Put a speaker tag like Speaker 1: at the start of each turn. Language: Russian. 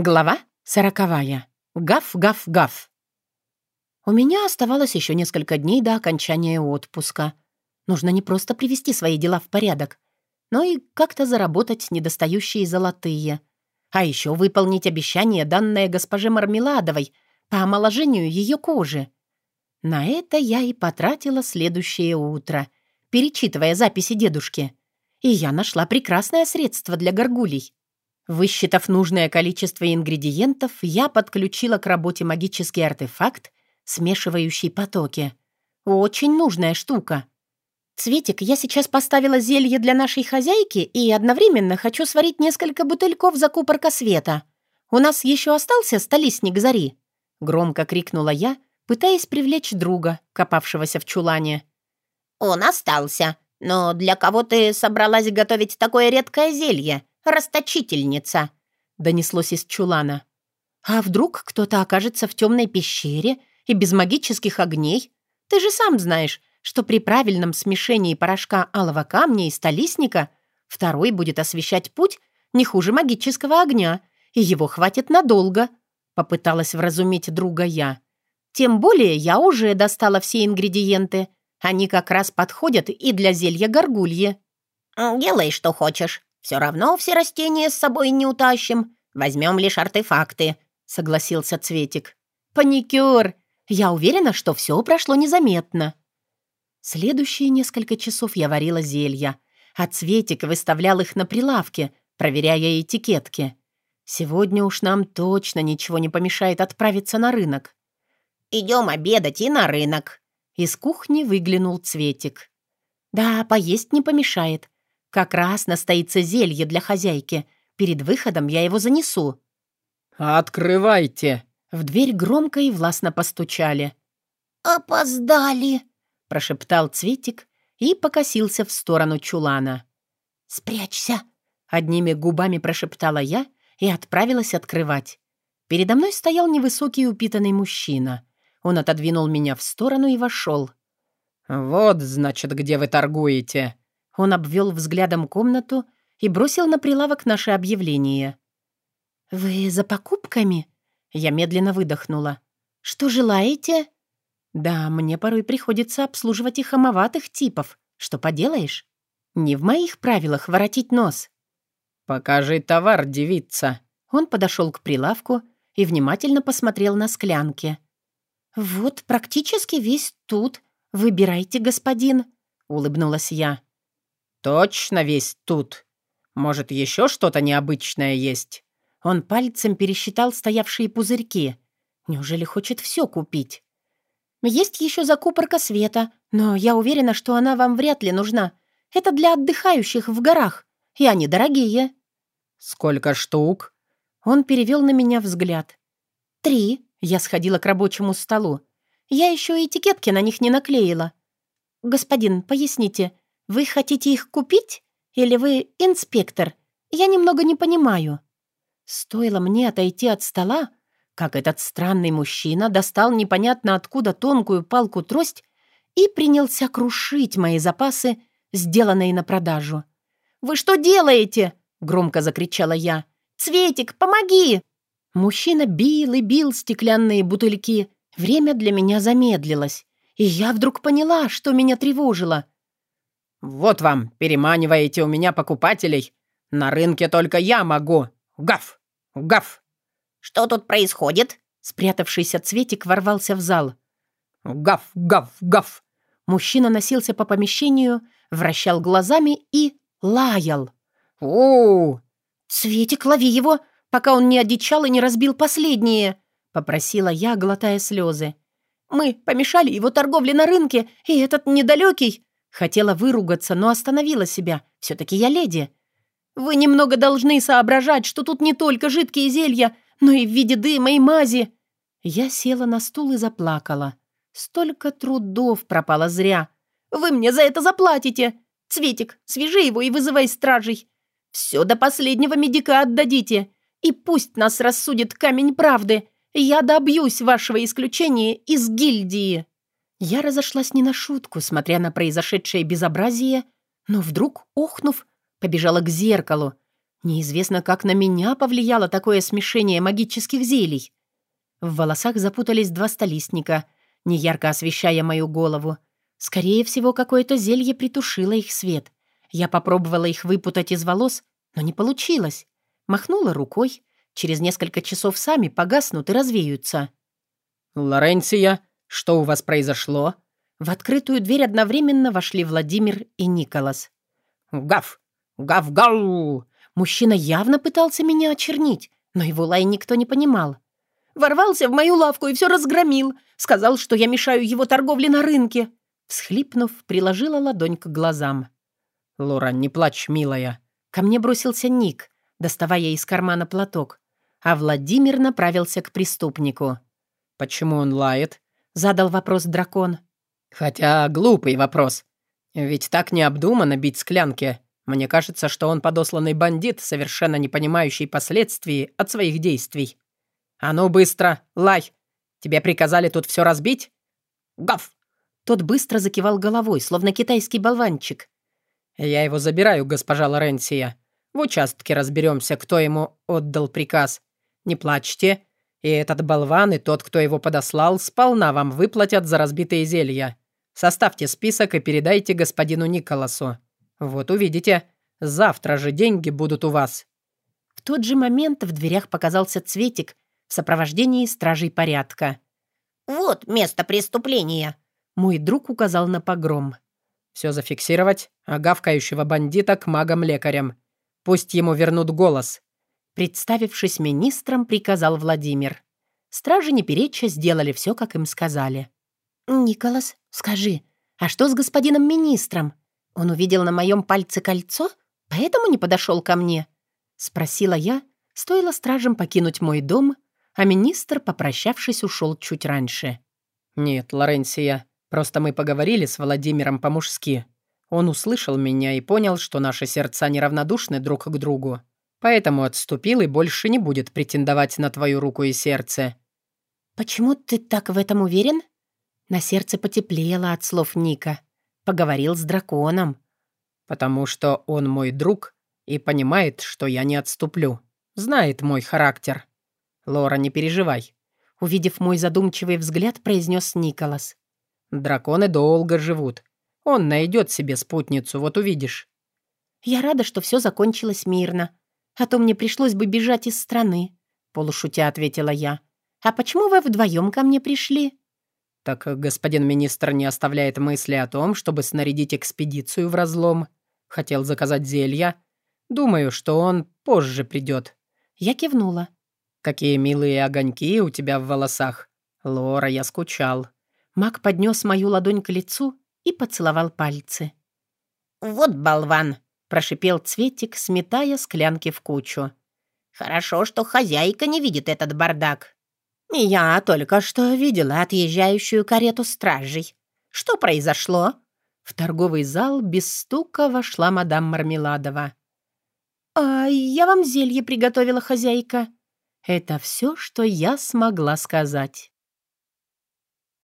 Speaker 1: Глава сороковая. Гав-гав-гав. У меня оставалось еще несколько дней до окончания отпуска. Нужно не просто привести свои дела в порядок, но и как-то заработать недостающие золотые. А еще выполнить обещание, данное госпоже Мармеладовой по омоложению ее кожи. На это я и потратила следующее утро, перечитывая записи дедушки. И я нашла прекрасное средство для горгулей — Высчитав нужное количество ингредиентов, я подключила к работе магический артефакт, смешивающий потоки. Очень нужная штука. «Цветик, я сейчас поставила зелье для нашей хозяйки и одновременно хочу сварить несколько бутыльков закупорка света. У нас еще остался столисник зари?» Громко крикнула я, пытаясь привлечь друга, копавшегося в чулане.
Speaker 2: «Он остался. Но для кого ты собралась готовить такое редкое зелье? Расточительница!» — донеслось из чулана.
Speaker 1: «А вдруг кто-то окажется в темной пещере и без магических огней? Ты же сам знаешь, что при правильном смешении порошка алого камня и столисника второй будет освещать путь не хуже магического огня, и его хватит надолго», — попыталась вразумить друга я. «Тем более я уже достала все ингредиенты. Они как раз подходят и для зелья горгульи».
Speaker 2: «Делай, что хочешь. Все равно все растения с собой не утащим. Возьмем лишь артефакты», — согласился Цветик.
Speaker 1: «Паникер! Я уверена, что все прошло незаметно». Следующие несколько часов я варила зелья, а Цветик выставлял их на прилавке, проверяя этикетки. Сегодня уж нам точно ничего не помешает отправиться на рынок.
Speaker 2: «Идем обедать и на рынок».
Speaker 1: Из кухни выглянул Цветик. «Да, поесть не помешает. Как раз настоится зелье для хозяйки. Перед выходом я его занесу».
Speaker 3: «Открывайте!»
Speaker 1: В дверь громко и властно постучали.
Speaker 2: «Опоздали!»
Speaker 1: — прошептал Цветик и покосился в сторону чулана.
Speaker 2: «Спрячься!»
Speaker 1: — одними губами прошептала я и отправилась открывать. Передо мной стоял невысокий упитанный мужчина. Он отодвинул меня в сторону и вошел.
Speaker 3: «Вот, значит, где вы торгуете!»
Speaker 1: Он обвел взглядом комнату и бросил на прилавок наше объявление. «Вы за покупками?» Я медленно выдохнула. «Что желаете?» «Да, мне порой приходится обслуживать и хамоватых типов. Что поделаешь? Не в моих правилах воротить нос».
Speaker 3: «Покажи товар, девица».
Speaker 1: Он подошел к прилавку и внимательно посмотрел на склянки. «Вот практически весь тут. Выбирайте, господин», — улыбнулась я.
Speaker 3: «Точно весь тут? Может, еще что-то необычное есть?»
Speaker 1: Он пальцем пересчитал стоявшие пузырьки. Неужели хочет все купить? «Есть еще закупорка света, но я уверена, что она вам вряд ли нужна. Это для отдыхающих в горах, и они дорогие».
Speaker 3: «Сколько штук?»
Speaker 1: Он перевел на меня взгляд. «Три». Я сходила к рабочему столу. Я еще этикетки на них не наклеила. «Господин, поясните, «Вы хотите их купить? Или вы инспектор? Я немного не понимаю». Стоило мне отойти от стола, как этот странный мужчина достал непонятно откуда тонкую палку-трость и принялся крушить мои запасы, сделанные на продажу. «Вы что делаете?» — громко закричала я. «Цветик, помоги!» Мужчина бил и бил стеклянные бутыльки. Время для меня замедлилось. И я вдруг поняла, что меня тревожило —
Speaker 3: «Вот вам, переманиваете у меня покупателей. На рынке только я могу. Гав! Гав!»
Speaker 2: «Что тут происходит?»
Speaker 1: Спрятавшийся Цветик ворвался в зал.
Speaker 3: «Гав! Гав! Гав!»
Speaker 1: Мужчина носился по помещению, вращал глазами и лаял.
Speaker 3: у
Speaker 1: «Цветик, лови его, пока он не одичал и не разбил последние!» — попросила я, глотая слезы. «Мы помешали его торговле на рынке, и этот недалекий Хотела выругаться, но остановила себя. Все-таки я леди. Вы немного должны соображать, что тут не только жидкие зелья, но и в виде дыма и мази. Я села на стул и заплакала. Столько трудов пропало зря. Вы мне за это заплатите. Цветик, свяжи его и вызывай стражей. Все до последнего медика отдадите. И пусть нас рассудит камень правды. Я добьюсь вашего исключения из гильдии. Я разошлась не на шутку, смотря на произошедшее безобразие, но вдруг, охнув, побежала к зеркалу. Неизвестно, как на меня повлияло такое смешение магических зелий. В волосах запутались два столистника, неярко освещая мою голову. Скорее всего, какое-то зелье притушило их свет. Я попробовала их выпутать из волос, но не получилось. Махнула рукой. Через несколько часов сами погаснут и развеются.
Speaker 3: «Лоренция, что у вас произошло?»
Speaker 1: В открытую дверь одновременно вошли Владимир и Николас.
Speaker 3: «Гав! Гав-гау!»
Speaker 1: Мужчина явно пытался меня очернить, но его лай никто не понимал. Ворвался в мою лавку и все разгромил. Сказал, что я мешаю его торговле на рынке. Всхлипнув, приложила ладонь к глазам.
Speaker 3: «Лора, не плачь, милая».
Speaker 1: Ко мне бросился Ник, доставая из кармана платок, а Владимир направился к преступнику.
Speaker 3: «Почему он лает?»
Speaker 1: — задал вопрос дракон.
Speaker 3: «Хотя глупый вопрос. Ведь так необдуманно бить склянки. Мне кажется, что он подосланный бандит, совершенно не понимающий последствий от своих действий. А ну быстро, лай! Тебе приказали тут все разбить? Гав!»
Speaker 1: Тот быстро закивал головой, словно китайский болванчик.
Speaker 3: «Я его забираю, госпожа Лоренция. В участке разберемся, кто ему отдал приказ. Не плачьте. И этот болван, и тот, кто его подослал, сполна вам выплатят за разбитые зелья. Составьте список и передайте господину Николасу. Вот увидите, завтра же деньги будут у вас».
Speaker 1: В тот же момент в дверях показался Цветик в сопровождении стражей порядка.
Speaker 2: «Вот место преступления», —
Speaker 1: мой друг указал на погром.
Speaker 3: Все зафиксировать, а гавкающего бандита к магам-лекарям. Пусть ему вернут голос».
Speaker 1: Представившись министром, приказал Владимир. Стражи не переча сделали все, как им сказали. «Николас, скажи, а что с господином министром? Он увидел на моем пальце кольцо, поэтому не подошел ко мне?» Спросила я, стоило стражам покинуть мой дом, а министр, попрощавшись, ушел чуть раньше.
Speaker 3: «Нет, Лоренсия, Просто мы поговорили с Владимиром по-мужски. Он услышал меня и понял, что наши сердца неравнодушны друг к другу. Поэтому отступил и больше не будет претендовать на твою руку и сердце».
Speaker 1: «Почему ты так в этом уверен?» На сердце потеплело от слов Ника. Поговорил с драконом.
Speaker 3: «Потому что он мой друг и понимает, что я не отступлю. Знает мой характер. Лора, не переживай».
Speaker 1: Увидев мой задумчивый взгляд, произнес Николас.
Speaker 3: Драконы долго живут. Он найдет себе спутницу, вот увидишь».
Speaker 1: «Я рада, что все закончилось мирно. А то мне пришлось бы бежать из страны», — полушутя ответила я. «А почему вы вдвоем ко мне пришли?»
Speaker 3: «Так господин министр не оставляет мысли о том, чтобы снарядить экспедицию в разлом. Хотел заказать зелья. Думаю, что он позже придет».
Speaker 1: Я кивнула.
Speaker 3: «Какие милые огоньки у тебя в волосах. Лора, я скучал».
Speaker 1: Маг поднес мою ладонь к лицу и поцеловал пальцы.
Speaker 2: «Вот болван!»
Speaker 1: — прошипел Цветик, сметая склянки в кучу.
Speaker 2: «Хорошо, что хозяйка не видит этот бардак».
Speaker 1: «Я только что видела отъезжающую карету стражей. Что произошло?» В торговый зал без стука вошла мадам Мармеладова. «А я вам зелье приготовила, хозяйка». Это все, что я смогла сказать.